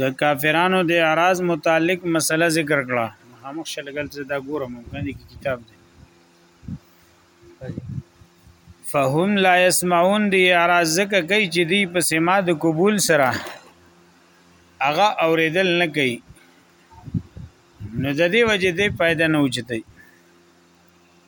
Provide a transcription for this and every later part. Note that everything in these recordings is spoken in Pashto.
د کافرانو د اعراض متعلق مسله ذکر کړه مخامخ شلګل څه دا ګورم ممکن دي کتاب دی فهم لا يسمعون دی اعراض زکه کوي چې دی په سما د قبول سره هغه اوریدل نه کوي نو د دې وجه دې پیدا نه وچتای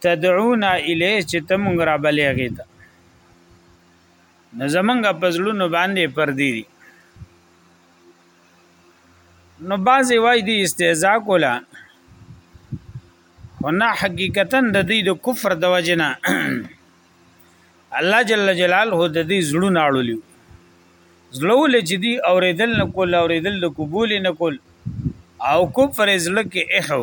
تدعونا الی چې ته مونږ را بلېږې ته نو زمونږ په زړونو باندې پردي دي نو بعضې وای دي استهزا کوله خو نه حقیقتا د دې د کفر د وجې نه الله جل جلاله د دې زړونه اړولیو زړول چې دي اورېدل نه کول اورېدل د قبول نه کول او کفر زړه کې احو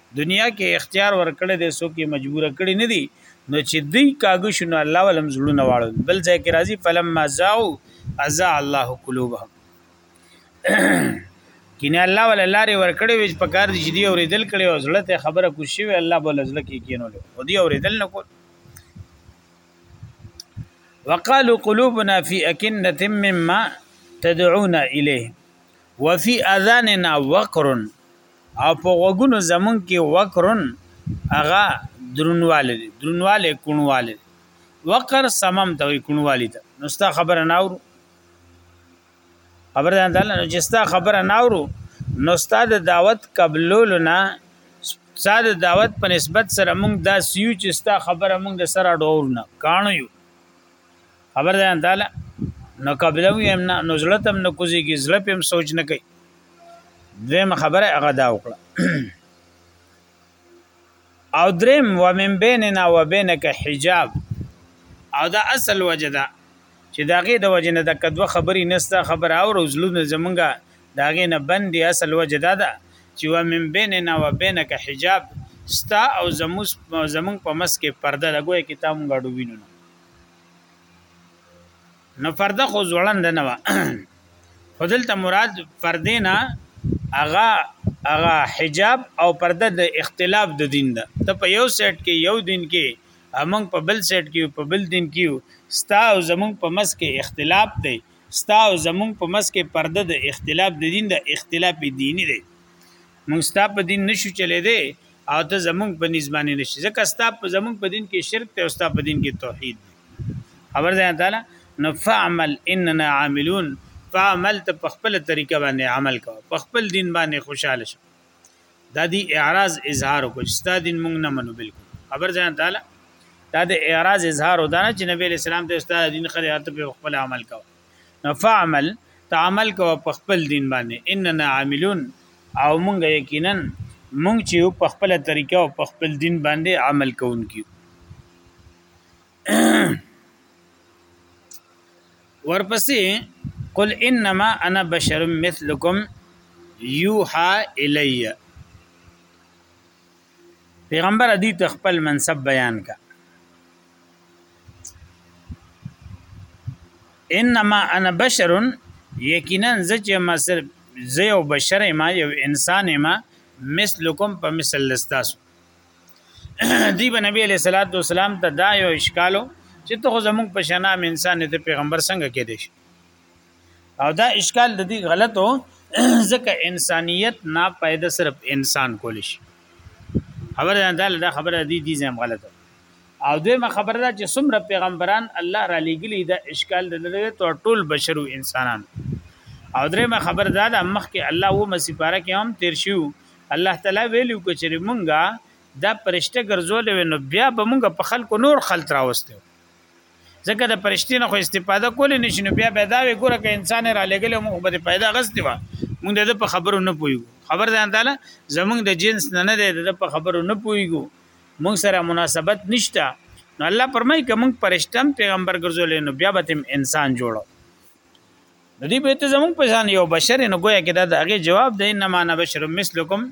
دنیا کې اختیار ورکړی دی څوک یې مجبور کړی نه دی نو چې دی کاږو شنو الله ولم زړونه واړو بل ځای کې راځي فلم ما زاو ازا الله قلوبهم کینه الله ول لارې ورکړې وې په کار دي چې دی اوریدل کړي او زړه ته خبره کوشي وي الله بول زړه کې کینول او دی اوریدل نه کول وقالو قلوبنا فی اکنه مما تدعونا الیه وفي اذاننا وقر او په غوګونو زمونږ کې وکرن هغه درنواله دي درنواله کونواله وقر سمم ته وي کونوالی ته نو ستا خبره ناورو خبره ده نو چې ستا خبره ناورو نو ستا د دعوت قبلولو نه ستا د دعوت په نسبت سره مونږ دا سیو چې ستا خبره مونږ د سره ډور نه کانو یو خبر ده تعالی نو قبله وی هم نه نو زړه تم نه کوزي کی زړه پم سوچ نه کوي دویم خبره هغه دا وکړه او دریم ومن بیننا وبینک حجاب او دا اصل وجه ده چې داغه د وجه نه د کدو خبرې نسته خبر او روزلونه زمونږه داغه نه بندي اصل وجه ده ده چې و من بیننا و بینک حجاب ستا او زموس زمون په مس کې پرده لګوي کتاب غړو وینو نو فرده خو ځوړند نه و خودلته مراد فرده نه اغا اغا حجاب او پرده د اختلاف د دین ده ته په یو سیټ کې یو دین کې امنګ په بل سیټ کې په بل دین کې ستا او زمنګ په مس کې اختلاف دی ستا او زمنګ په مس کې پرده د اختلاف د دین د اختلاف دینی دی مونږ ستا په دین نشو چلے دے او ته زمونږ په نسبانه نشي ځکه ستا په زمونږ په دین کې شرک ته او ستا په دین کې توحید خبر ده تعالی نو فعمل اننا عاملون فعمل ته په خپل طریقه باندې عمل کو په خپل دین باندې خوشاله شو دا دی اعراض اظهار کو چې ستا دین مونږ نه منو بالکل خبر ده تعالی دا د اعراض اظهار ودانه چې نبی اسلام ته استاد دین خره ته په خپل عمل کوي فعمل تعمل کو په خپل دین باندې اننا عاملون او مونږ یقینا مونږ چې په خپل طریقه او په خپل دین باندې عمل کوونکي ورپسې قل انما انا بشر مثلکم یوحا الیه پیغمبر ادي ته خپل منصب بیان کا انما انا بشر یقینا زچ ما صرف زه یو بشر ما یو انسان ما مثلکم په مثل لستاسو دی به نبی علیہ الصلوۃ والسلام ته دا یو اشکالو چې ته زموږ په شنام انسان ته پیغمبر څنګه کې دي او دا اشکال د دې غلطو ځکه انسانیت نه پیدا صرف انسان کول شي خبره ده دا خبره دي دي زم غلطه او دویمه خبره ده چې څومره پیغمبران الله را لېګلی دا اشکال د لري ته ټول بشر او انسانان او درېمه خبره ده د مخکې الله و مسیپاره کې هم تیر شو الله تعالی ویلو کچره مونږه دا پرشته ګرځول نو بیا به مونږ په خلکو نور خلط راوستو ځکه د پرشتي نه خو استفاده کولې نشي نو بیا به دا وی ګوره که انسان را لګل مو خو به پیدا غستې و مونږ د په خبرو نه پویو خبر ځان تعالی زمونږ د جنس نه نه دی د په خبرو نه پویګو مونږ سره مناسبت نشته نو الله پرمای که مونږ پرشتم پیغمبر ګرځولې نو بیا به تم انسان جوړو نو دی به ته زمونږ په شان یو بشر نه گویا کې دا د هغه جواب دی انما انا بشر مثلکم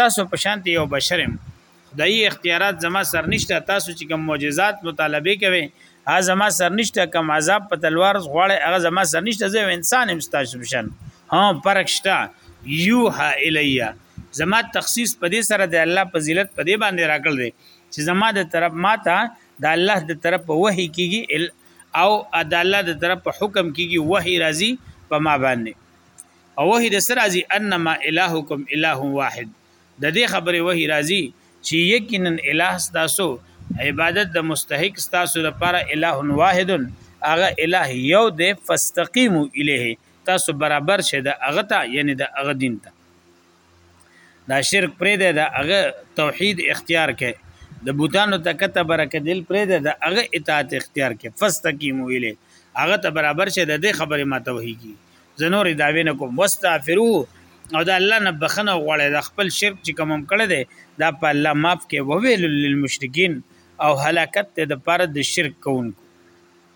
تاسو په شان یو بشر یم خدای اختیارات زما سر نشته تاسو چې کوم معجزات مطالبه کوي هغه زما سر نشته کوم عذاب په تلوار غواړي هغه زما سر نشته زه انسان هم تاسو په شان ها فرق شته یوها الیا زما تخصیص په دې سره د الله فضیلت په دې باندې راکړل دي چې زما د طرف ماته د الله د طرف وحی کیږي او د الله د طرف په حکم کیږي وحي راځي په ما باندې او وحي د سر راځي انما الهکم اله واحد د دې خبره وحي راځي چې یقینا اله تاسو عبادت د مستحق تاسو لپاره اله واحد هغه اله یو دی فاستقیمو الیه تاسو برابر شه د هغه ته یعنی د هغه دین ته دا شرک پرې ده دا هغه توحید اختیار کې د بوتانو تکته برکه دل پرې ده دا هغه اطاعت اختیار کې فاستقیمو اله هغه ته برابر شه د دې خبره ما توحیدی زنور داوی نه کوم واستغفرو او دا الله نه بخنه غواړي د خپل شرک چې کوم کړه ده دا په الله معاف کې وویل للمشرکین او هلاکت ته د پاره د شرک کوونکو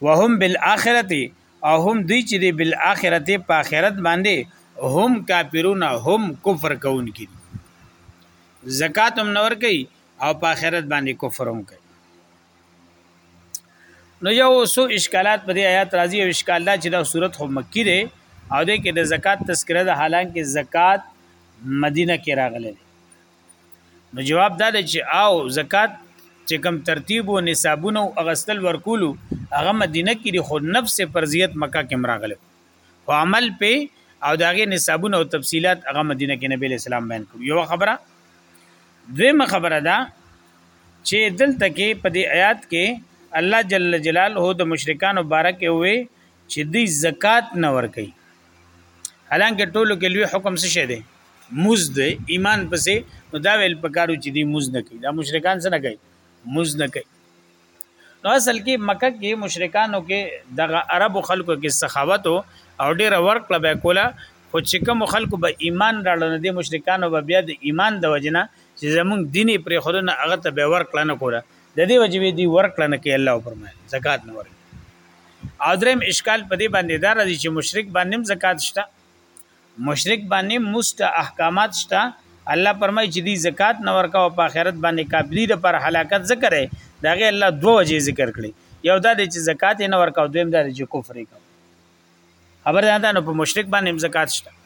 وهم بالاخره او هم دوی چې دی بالاخره په آخرت باندې هم کافرون هم کفر کوونکي دي زکات هم نور کوي او په آخرت باندې کفر هم کوي نو یو سو اشکالات په دې آیات راځي او اشکال دا چې دا صورت خو مکی دی او د کې د زکات تذکره ده حالانکه زکات مدینه کې راغله نو جواب دا دی چې او زکات چې کم ترتیب او نصابونه او اغستل ورکولو هغه مدینه کې دی خو نفس فرضیت مکه کې مراغله او عمل په او داغه نصابونه او تفصيلات هغه مدینه کې نبی اسلام بیان کړو یو خبره دویمه خبره ده چې دلته کې په دې آیات کې الله جل جلاله د مشرکان مبارک وي چې دوی زکات نه ور کوي حالانکه ټولو کې لوی حکم څه شه دی موز دی ایمان پسې نو دا ویل پکارو چې دی موز نه کوي دا مشرکان څه نه کوي موز نه کوي نو اصل کې مکه کې مشرکانو کې دغه عربو خلکو کې سخاوت او ډیر ورکړه به کوله خو چې کوم خلکو به ایمان راړل نه دي مشرکانو به بیا د ایمان د وجنه چې زمونږ دیني پر خودنه هغه ته به ورکړه نه کوله د دې وجې دی ورکړه نه کوي الله پرمه زکات نه ورکړي او دریم اشکال په دې باندې دا راځي چې مشرک باندې زکات شته مشرک باندې مست احکامات شته الله پرمای چې دی زکات نه ورکا او په آخرت باندې کابلی د پر هلاکت ذکر دی داغه الله دوه وجې ذکر کړي یو دا چې زکات نه ورکا او دویم دا چې کفر یې کوي خبر ده نو په مشرک باندې زکات شته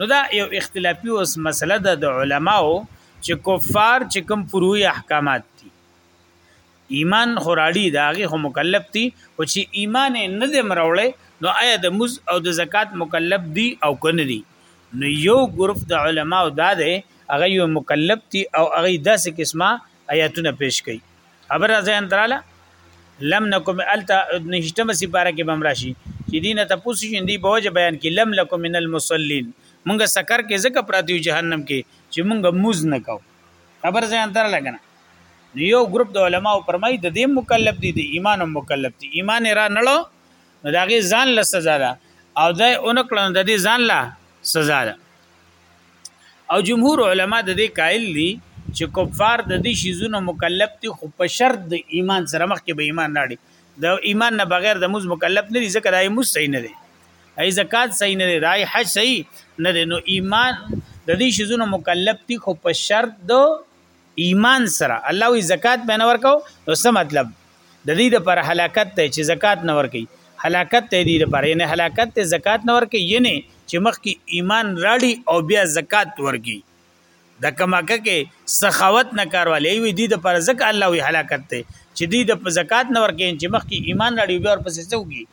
نو دا یو اختلافي اوس مسله ده د علماو چې کفار چې کوم فروعي احکامات ایمان خو راړي دا هغه خو مکلف دي او چې ایمان نه دې مروړې نو آیا د مز او د زکات مکلف دي او کنه دي نو یو ګروپ د علماو دا ده هغه یو مکلف دي او هغه داسې قسمه آیاتونه پیش کړي خبره ځان تراله لم نکم التا نهشتم سپاره کې بمراشي چې دینه تاسو شین دی بوجه بیان کې لم لکم من المصلین مونږه سکر کې زکه پراتی جهنم کې چې مونږه موز نکاو خبر ځان تر لګنه نو یو ګروپ د علماو پرمای د دې مکلف دي د ایمان هم مکلف دي ایمان را نړو نو داغه ځان له سزا ده او دا اونکړه د دې ځان له سزا ده او جمهور علما د دې قائل دي چې کفار د دې شیزونو مکلف دي خو په شرط د ایمان سره مخ کې به ایمان راړي د ایمان نه بغیر د موز مکلف نه دي ځکه دای موز صحیح نه دي ای زکات صحیح نه دي دای حج صحیح نه دي نو ایمان د دې شیزونو مکلف دي خو په شرط د ایمان سره الله وی زکات به نه ورکو نو څه مطلب د دې د پر هلاکت ته چې زکات نه ورکي هلاکت ته دې پر یعنی هلاکت ته زکات نه ورکي یعنی چې مخکې ایمان راړي او بیا زکات ورکي د کماکه کې سخاوت نه کاروالي وي دي د پر زک الله وی هلاکت ته چې دي د زکات نه ورکې چې مخکې ایمان راړي بیا ورپسې څوګي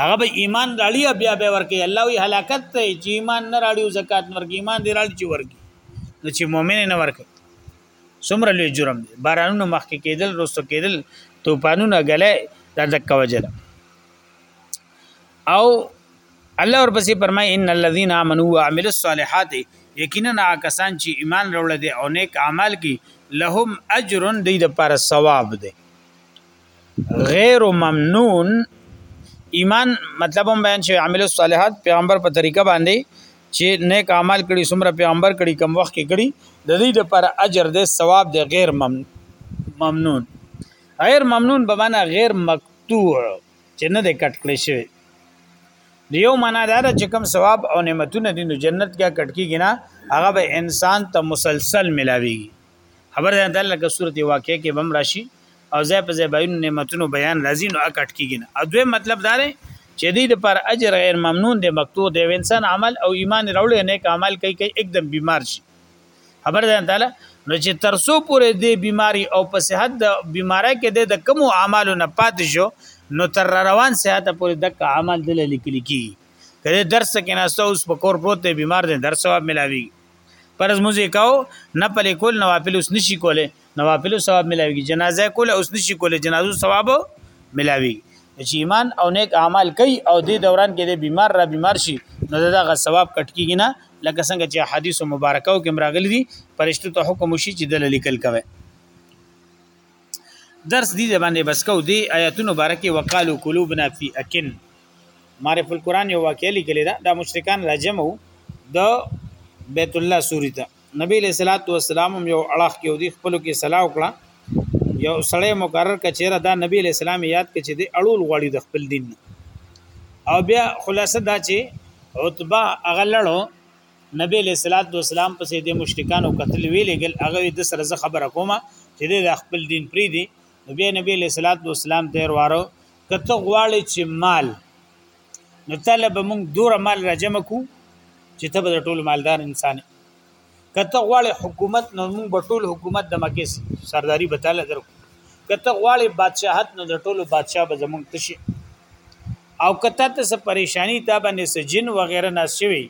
هغه به ایمان راړي بیا به ورکه الله وی هلاکت ته چې ایمان نه راړي او زکات نه ورکه ایمان دی راړي چې ورکه نو چې مؤمن نه ورکه څومره لوی جرم دی بارانونو مخکې کېدل رستو کېدل توپانونه غلې دا دک وجل او الله ورپسې فرمای ان الذين امنوا وعملوا الصالحات یقینا کسان چې ایمان راوړل دي او نیک اعمال کوي لهم اجر دی د پر ثواب دی غیر ممنون ایمان مطلب هم بیان شوی عامل الصالحات پیغمبر په طریقه باندې چې نیک اعمال کړي څومره پیغمبر کړي کم وخت کې کړي د دې لپاره اجر دی ثواب دی غیر ممنون غیر ممنون به معنا غیر مقطوع چې نه د کټ کړی شوی دیو معنا دا ده چې کم ثواب او نعمتونه دي نو جنت کې کټ کیږي نه هغه به انسان ته مسلسل ملاويږي خبر ده دل لکه صورت واقع کې بم راشي او ځای په ځای بینو نعمتونو بیان راځي نو اکټ کیږي نه او دوی مطلب دا دی چې دې د پر اجر غیر ممنون دی مکتوب دی انسان عمل او ایمان راوړي نه کمال کوي کوي एकदम بیمار شي خبر ده تعالی نو چې ترسو پورې دې بیماری او په صحت د بیماری کې د کم اعمالو نه پات شو نو تر روان صحت پورې د عمل دل لیکل کی کله درس کې ناستو اوس په کور پروت دی بیمار دی درس وا ملاوي پرز موزي کاو نه پلي کول نوافل اوس نشي کوله نوافل ثواب ملاويږي جنازه کوله اوس نشي کوله جنازو ثواب ملاوي چې ایمان او نیک اعمال کوي او دې دوران کې د بیمار را بیمار شي نو دغه ثواب کټ کیږي نه لکه څنګه چې حدیث مبارکاو کې مراغلي دي پرشتو ته حکم وشي چې دل لیکل کوي درس دې باندې بس کو دی آیاتونو بارکه وقالو قلوبنا فی اکن معرف القرآن یو واقعي لیکل دا د مشرکان راجمو د بیت الله سوري ته نبی له صلوات و سلام یو اړه کې ودی خپل کې صلاح وکړه یو سړی مقرر کچېره دا نبی له سلام یاد کچې دی اړول غوړي د خپل دین او بیا خلاصه دا چې عتبه اغلړو نبی علیہ الصلوۃ والسلام پسې د مشرکانو قتل ویلې ګل هغه د سره زه خبره کوم چې د خپل دین پری دی نبی نبی علیہ الصلوۃ والسلام ته ورواره کته غواړي چې مال نو طلب موږ دور مال راجم کو چې ته به ټول مالدار انسان کته غواړي حکومت نو موږ به ټول حکومت د مکه سرداری به تعالی درکو کته غواړي بادشاہت نو د ټولو بادشاہ به زمونږ تشي او کته ته څه پریشانی تا باندې سجن وغیرہ ناشوي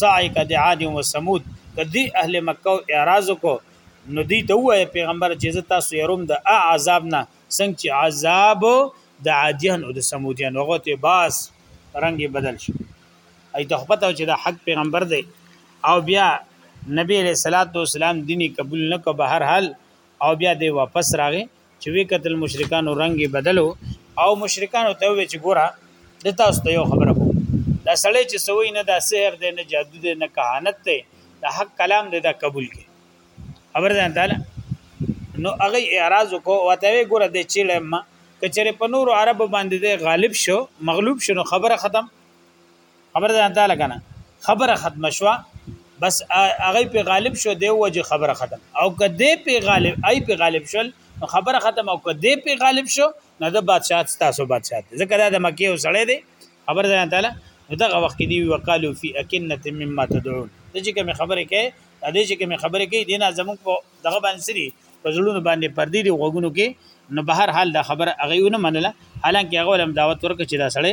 سعی کا د عاد او ثمود کدی اهل مکه اعراض کو نو دی ته وای پیغمبر چې زه تاسو يروم د عذاب نه څنګه چې عذاب د عادیان او د ثمودیان هغه ته باس رنگ بدل شو ای ته پته چې د حق پیغمبر دی او بیا نبی علیہ الصلوۃ والسلام دیني قبول نکو به هر حال او بیا دی واپس راغی چې وی قتل مشرکانو رنگ بدلو او مشرکانو ته وی چې ګوره د تاسو ته یو خبره کوم دا سړی چې سوی نه دا سحر دی نه جادو دی نه کهانت دی دا حق کلام دی دا قبول کی خبر ده تعالی نو هغه اعتراض کو او ته ګوره د چیلې ما کچره په نور عرب باندې غالب شو مغلوب شو خبره ختم خبر ده تعالی کنه خبره ختم شوه بس هغه په غالب شو دی وجه خبره ختم او کده په غالب ای په غالب شول نو خبره ختم او کده په غالب شو نه د بادشاہ تاسو بادشاہ ځکه دا د مکی وسړی دی خبر ده تعالی دغه وخت کې دی وقالو فی اکنه مما تدعون د چې کوم خبره کې د دې چې کوم خبره کې دینه زموږ په دغه باندې سری په زړونو باندې پردي دی غوګونو کې نو بهر حال دا خبره هغه ونه منله حالانکه هغه لم دعوت ورکړي چې دا سړی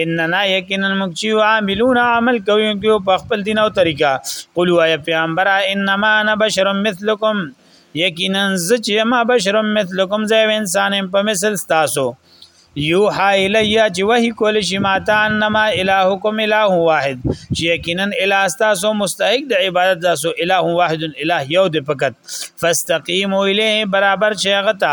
اننا یقینا مکچی عاملون عمل کوي کیو په خپل دین او طریقه قولوا یا پیغمبر انما انا بشر مثلکم یقینا زچ ما بشر مثلکم زه انسان په مثل تاسو یوحا الیا چې وحی کول شي ماته انما الهکم اله واحد چې یقینا اله تاسو مستحق د عبادت تاسو اله واحد اله یو د فقط فاستقیموا الیه برابر شیغتا